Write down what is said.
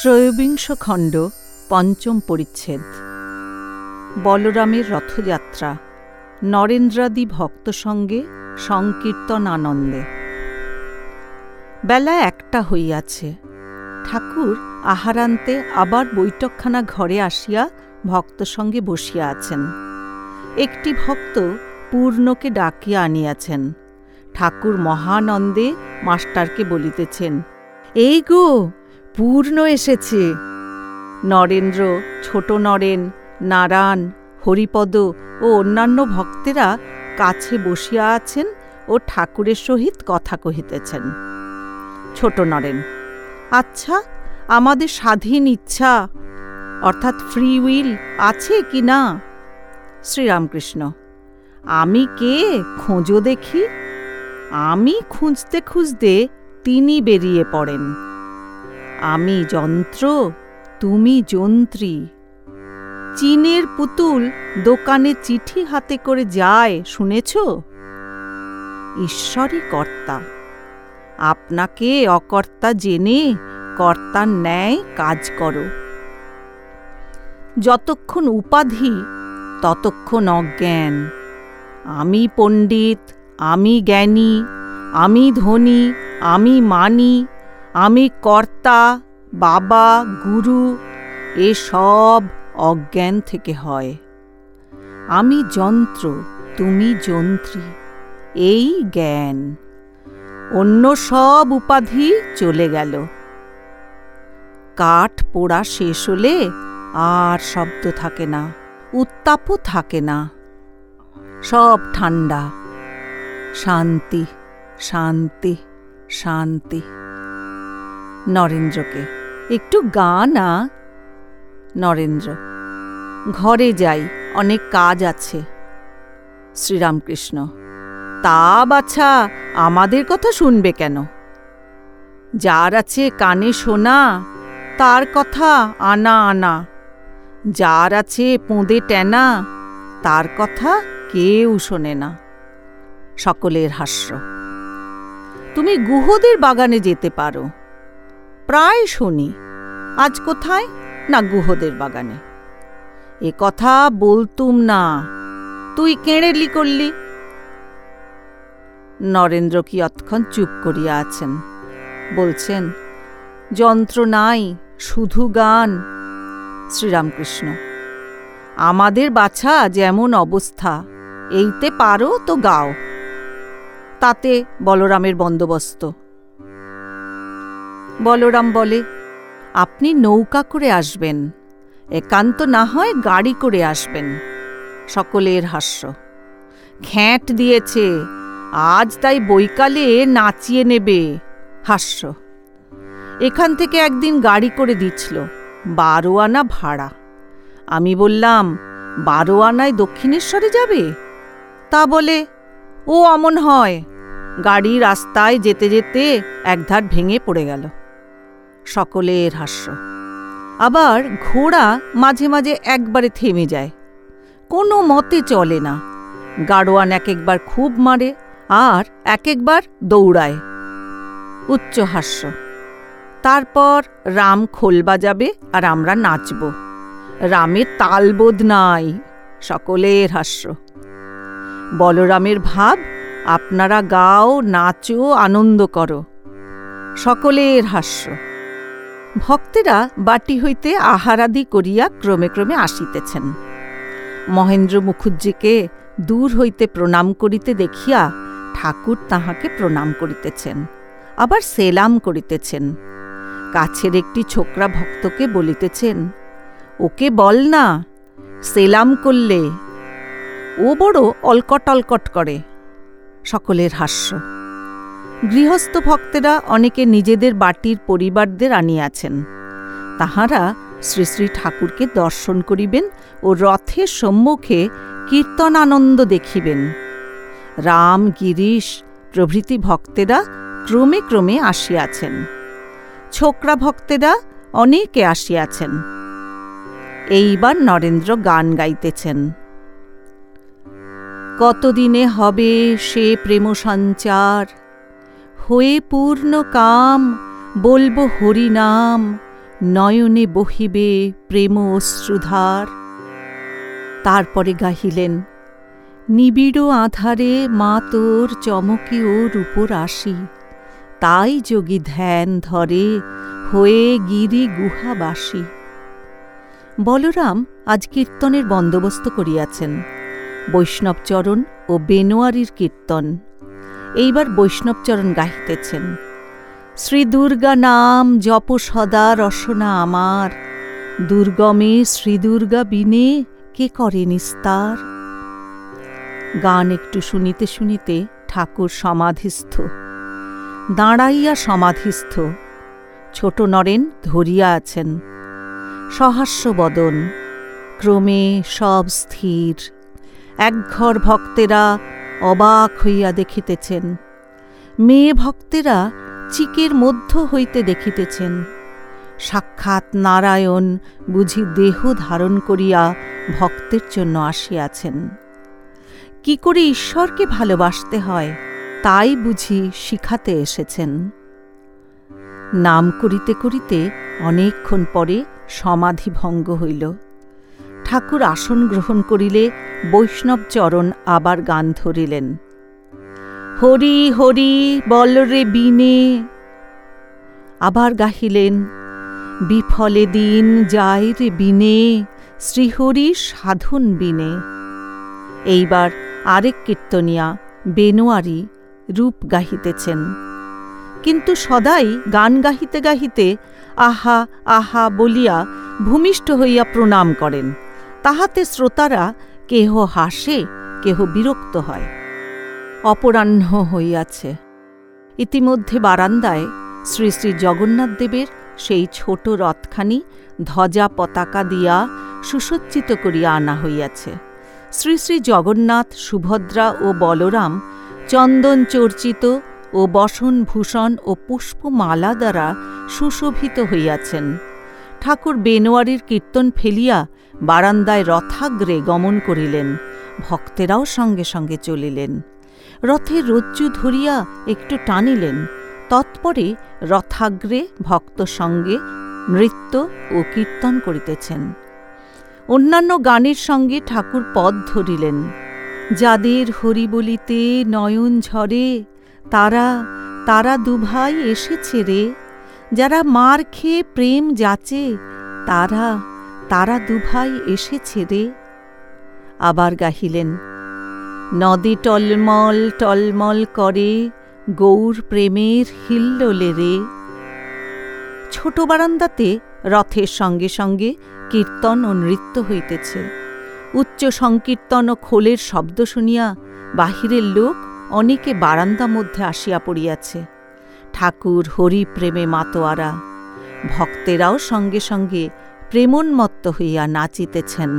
ত্রয়োবিংশ খণ্ড, পঞ্চম পরিচ্ছেদ। বলরামের রথযাত্রা, নরেন্দ্রাদি ভক্ত সঙ্গে সংকীর্তন আনন্দে বেলা একটা হইয়াছে। ঠাকুর আহারান্তে আবার বৈঠকখানা ঘরে আসিয়া ভক্ত সঙ্গে বসিয়া আছেন। একটি ভক্ত পূর্ণকে ডাকিয়া আনিয়াছেন। ঠাকুর মহানন্দে মাস্টারকে বলিতেছেন, এই গো পূর্ণ এসেছে। নরেন্দ্র, ছোট নরেন, নারায়ণ, হরিপদ ও অন্যান্য ভক্তেরা কাছে বসিয়া আছেন ও ঠাকুরের সহিত কথা কহিতেছেন। ছোট নরেন আচ্ছা আমাদের স্বাধীন ইচ্ছা, অর্থাৎ ফ্রি উইল আছে কি না? শ্রীরামকৃষ্ণ, আমি কে খোঁজো দেখি? আমি খুঁজতে খুঁজতে তিনি বেরিয়ে পড়েন। আমি যন্ত্র, তুমি যন্ত্রী। চীনের পুতুল দোকানে চিঠি হাতে করে যায়, শুনেছ? ঈশ্বরই কর্তা। আপনাকে অকর্তা জেনে কর্তার ন্যায় কাজ করো। যতক্ষণ উপাধি, ততক্ষণ অজ্ঞান। আমি পণ্ডিত, আমি জ্ঞানী, আমি ধনী, আমি মানি আমি কর্তা, বাবা, গুরু এসব অজ্ঞান থেকে হয়। আমি যন্ত্র, তুমি যন্ত্রী, এই জ্ঞান। অন্য সব উপাধি চলে গেল। কাঠ পোড়া শেষ হলে আর শব্দ থাকে না, উত্তাপও থাকে না। সব ঠান্ডা শান্তি শান্তি শান্তি। নরেন্দ্রকে। একটু গা না, নরেন্দ্র। ঘরে যাই, অনেক কাজ আছে। শ্রীরামকৃষ্ণ। তা বাছা, আমাদের কথা শুনবে কেন? যার আছে কানে শোনা, তার কথা আনা আনা। যার আছে পোঁদে টেনা, তার কথা কেউ শোনে না। সকলের হাস্য। তুমি গুহদের বাগানে যেতে পারো। প্রায় শুনি, আজ কোথায় না গুহদের বাগানে? এ কথা বলতুম না, তুই কেঁড়েলি করলি? নরেন্দ্র কি অতক্ষণ চুপ করিয়া আছেন? বলছেন, যন্ত্র নাই, শুধু গান। শ্রীরামকৃষ্ণ, আমাদের বাছা যেমন অবস্থা, এইতে পারো তো গাও। তাতে বলরামের বন্দোবস্ত। বলরাম বলে, আপনি নৌকা করে আসবেন। একান্ত না হয় গাড়ি করে আসবেন। সকলের হাস্য। খ্যাঁট দিয়েছে। আজ তাই বৈকালে নাচিয়ে নেবে। হাস্য। এখান থেকে একদিন গাড়ি করে দিচ্ছিল বারো আনা ভাড়া। আমি বললাম বারো আনায় দক্ষিণেশ্বরে যাবে? তা বলে, ও অমন হয়। গাড়ি রাস্তায় যেতে যেতে একধার ভেঙে পড়ে গেল। সকলের হাস্য। আবার ঘোড়া মাঝে মাঝে একবারে থেমে যায়। কোনো মতে চলে না। গাড়োয়ান এক একবার খুব মারে আর এক একবার দৌড়ায়। উচ্চ হাস্য। তারপর রাম খোল বাজাবে আর আমরা নাচব। রামের তালবোধ নাই। সকলের হাস্য। বলরামের ভাব, আপনারা গাও, নাচো, আনন্দ করো। সকলের হাস্য। ভক্তেরা বাটি হইতে আহারাদি করিয়া ক্রমে ক্রমে আসিতেছেন। মহেন্দ্র মুখুজ্জিকে দূর হইতে প্রণাম করিতে দেখিয়া ঠাকুর তাহাকে প্রণাম করিতেছেন, আবার সেলাম করিতেছেন। কাছের একটি ছোকরা ভক্তকে বলিতেছেন, ওকে বল না, সেলাম করলে। ও বড় অলকট অলকট করে। সকলের হাস্য। গৃহস্থ ভক্তেরা অনেকে নিজেদের বাটির পরিবারদের আনিয়াছেন। তাহারা শ্রী শ্রী ঠাকুরকে দর্শন করিবেন ও রথের সম্মুখে কীর্তনানন্দ দেখিবেন। রাম, গিরিশ প্রভৃতি ভক্তেরা ক্রমে ক্রমে আসিয়াছেন। ছোকরা ভক্তেরা অনেকে আসিয়াছেন। এইবার নরেন্দ্র গান গাইতেছেন। কতদিনে হবে সে প্রেম সঞ্চার হয়ে পূর্ণ কাম, বলব হরিনাম নয়নে বহিবে প্রেম অশ্রুধার। তারপরে গাহিলেন, নিবিড় আধারে মা তোর চমকে ওর উপর আসি। তাই যোগী ধ্যান ধরে হয়ে গিরি গুহাবাসী বলরাম আজ কীর্তনের বন্দোবস্ত করিয়াছেন। বৈষ্ণবচরণ ও বেনোয়ারির কীর্তন এইবার বৈষ্ণবচরণ গাহিতেছেন। শ্রী দুর্গা নাম জপ সদা রসনা আমার। দুর্গমে শ্রী দুর্গা বিনে কে করে নিস্তার? গান একটু শুনিতে শুনিতে ঠাকুর সমাধিস্থ। দাঁড়াইয়া সমাধিস্থ। ছোট নরেন ধরিয়া আছেন। সহাস্য বদন। ক্রমে সব স্থির। একঘর ভক্তেরা অবাক হইয়া দেখিতেছেন। মেয়ে ভক্তেরা চিকের মধ্য হইতে দেখিতেছেন। সাক্ষাৎ নারায়ণ বুঝি দেহ ধারণ করিয়া ভক্তের জন্য আসিয়াছেন। কি করে ঈশ্বরকে ভালোবাসতে হয়, তাই বুঝি শিখাতে এসেছেন। নাম করিতে করিতে অনেকক্ষণ পরে সমাধি ভঙ্গ হইল। ঠাকুর আসন গ্রহণ করিলে বৈষ্ণব চরণ আবার গান ধরিলেন। হরি হরি বলরে বিনে। আবার গাহিলেন, বিফলে দিন যায় রে বিনে, শ্রীহরি সাধন বিনে। এইবার আরেক কীর্তনিয়া বেনোয়ারি রূপ গাহিতেছেন। কিন্তু সদাই গান গাহিতে গাহিতে আহা আহা বলিয়া ভূমিষ্ঠ হইয়া প্রণাম করেন। তাহাতে শ্রোতারা কেহ হাসে, কেহ বিরক্ত হয়। অপরাহ্ন হইয়াছে। ইতিমধ্যে বারান্দায় শ্রী শ্রী জগন্নাথ দেবের সেই ছোট রথখানি ধ্বজা পতাকা দিয়া সুসজ্জিত করিয়া আনা হইয়াছে। শ্রী শ্রী জগন্নাথ, সুভদ্রা ও বলরাম চন্দন চর্চিত ও বসন ভূষণ ও পুষ্পমালা দ্বারা সুশোভিত হইয়াছেন। ঠাকুর বেনোয়ারির কীর্তন ফেলিয়া বারান্দায় রথাগ্রে গমন করিলেন। ভক্তেরাও সঙ্গে সঙ্গে চলিলেন। রথের রজ্জু ধরিয়া একটু টানিলেন। তৎপরে রথাগ্রে ভক্ত সঙ্গে নৃত্য ও কীর্তন করিতেছেন। অন্যান্য গানের সঙ্গে ঠাকুর পদ ধরিলেন। যাদের হরি বলিতে নয়ন ঝরে, তারা তারা দুভাই এসেছে রে। যারা মার খেয়ে প্রেম যাচে, তারা তারা দুভাই এসেছে রে। আবার গাহিলেন, নদী টলমল টলমল করে, গৌর প্রেমের হিল্লোলে রে। ছোট বারান্দাতে রথের সঙ্গে সঙ্গে কীর্তন ও নৃত্য হইতেছে। উচ্চ সংকীর্তন ও খোলের শব্দ শুনিয়া বাহিরের লোক অনেকে বারান্দা মধ্যে আসিয়া পড়িয়াছে। ঠাকুর হরি প্রেমে মাতোয়ারা। ভক্তেরাও সঙ্গে সঙ্গে প্রেমোন্মত্ত হইয়া নাচিতেছেন।